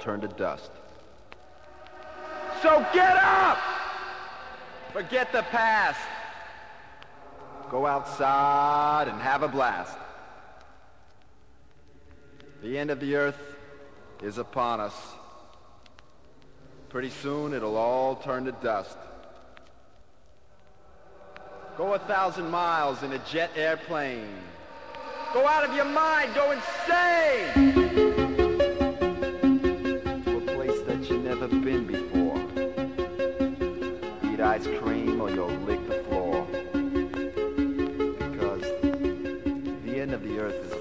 turn to dust. So get up! Forget the past. Go outside and have a blast. The end of the earth is upon us. Pretty soon, it'll all turn to dust. Go a thousand miles in a jet airplane. Go out of your mind. Go insane. Never been before. Eat ice cream or you'll lick the floor. Because the end of the earth is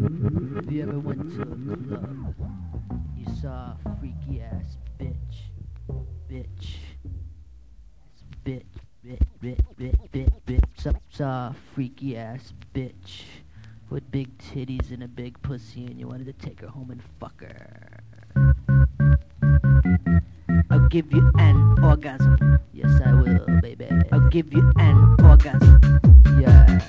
saw a club? You saw a freaky ass bitch bitch, bitch, bitch, bitch, bitch, bitch, bitch. Saw a freaky ass bitch with big titties and a big pussy and you wanted to take her home and fuck her. I'll give you an orgasm. Yes, I will, baby. I'll give you an orgasm. Yeah.